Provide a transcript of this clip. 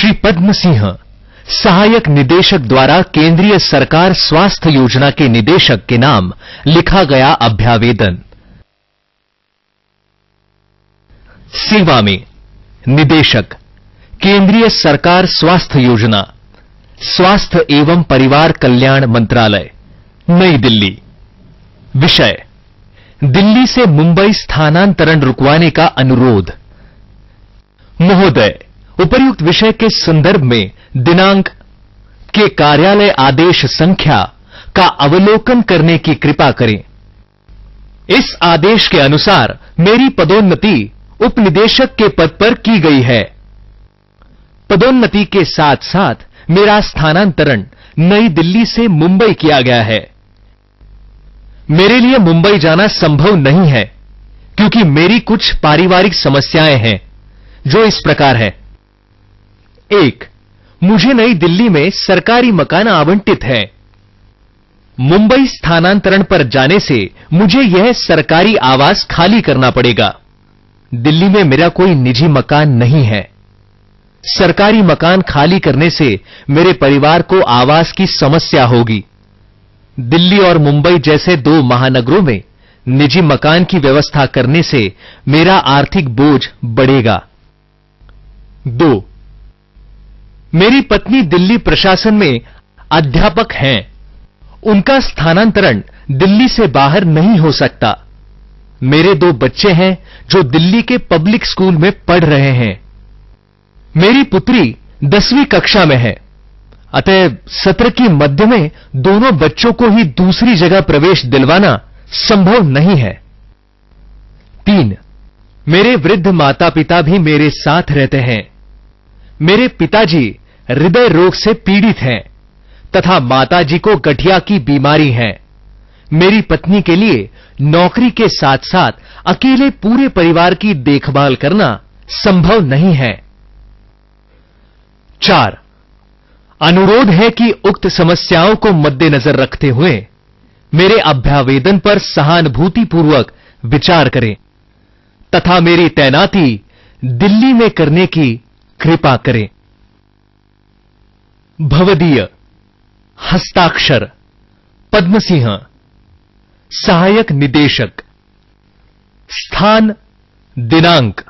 श्री पद्म सिंह सहायक निदेशक द्वारा केंद्रीय सरकार स्वास्थ्य योजना के निदेशक के नाम लिखा गया अभ्यावेदन। सेवा में निदेशक, केंद्रीय सरकार स्वास्थ्य योजना, स्वास्थ्य एवं परिवार कल्याण मंत्रालय, नई दिल्ली। विषय, दिल्ली से मुंबई स्थानांतरण रुकवाने का अनुरोध। महोदय उपर्युक्त विषय के संदर्भ में दिनांक के कार्यालय आदेश संख्या का अवलोकन करने की कृपा करें। इस आदेश के अनुसार मेरी पदोन्नति उपनिदेशक के पद पर की गई है। पदोन्नति के साथ साथ मेरा स्थानांतरण नई दिल्ली से मुंबई किया गया है। मेरे लिए मुंबई जाना संभव नहीं है, क्योंकि मेरी कुछ पारिवारिक समस्याएँ हैं, जो इस प्रकार है। एक, मुझे नई दिल्ली में सरकारी मकान आवंटित है। मुंबई स्थानांतरण पर जाने से मुझे यह सरकारी आवास खाली करना पड़ेगा। दिल्ली में मेरा कोई निजी मकान नहीं है। सरकारी मकान खाली करने से मेरे परिवार को आवास की समस्या होगी। दिल्ली और मुंबई जैसे दो महानगरों में निजी मकान की व्यवस्था करने से मेरा आर्थिक बोझ बढ़ेगा। दो मेरी पत्नी दिल्ली प्रशासन में अध्यापक हैं। उनका स्थानांतरण दिल्ली से बाहर नहीं हो सकता। मेरे दो बच्चे हैं जो दिल्ली के पब्लिक स्कूल में पढ़ रहे हैं। मेरी पुत्री दसवीं कक्षा में है। अतः सत्र की मध्य में दोनों बच्चों को ही दूसरी जगह प्रवेश दिलवाना संभव नहीं है। तीन, मेरे वृद्ध माता पिता भी मेरे साथ रहते हैं। मेरे पिताजी हृदय रोग से पीड़ित हैं तथा माताजी को गठिया की बीमारी है। मेरी पत्नी के लिए नौकरी के साथ साथ अकेले पूरे परिवार की देखभाल करना संभव नहीं है। चार, अनुरोध है कि उक्त समस्याओं को मद्देनजर रखते हुए मेरे अभ्यावेदन पर सहानुभूतिपूर्वक विचार करें तथा मेरी तैनाती दिल्ली में करने की कृपा करें। भवदीय हस्ताक्षर पद्म सिंह सहायक निदेशक स्थान दिनांक